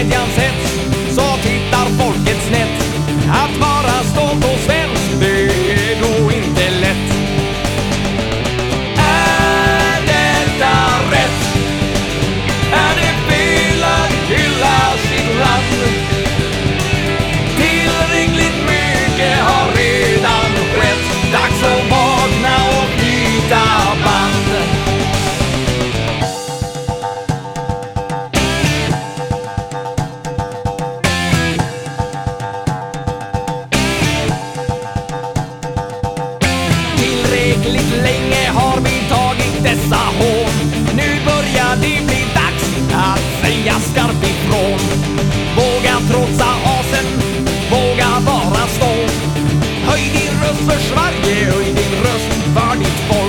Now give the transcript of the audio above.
que te han det, og i din røst var ditt folk.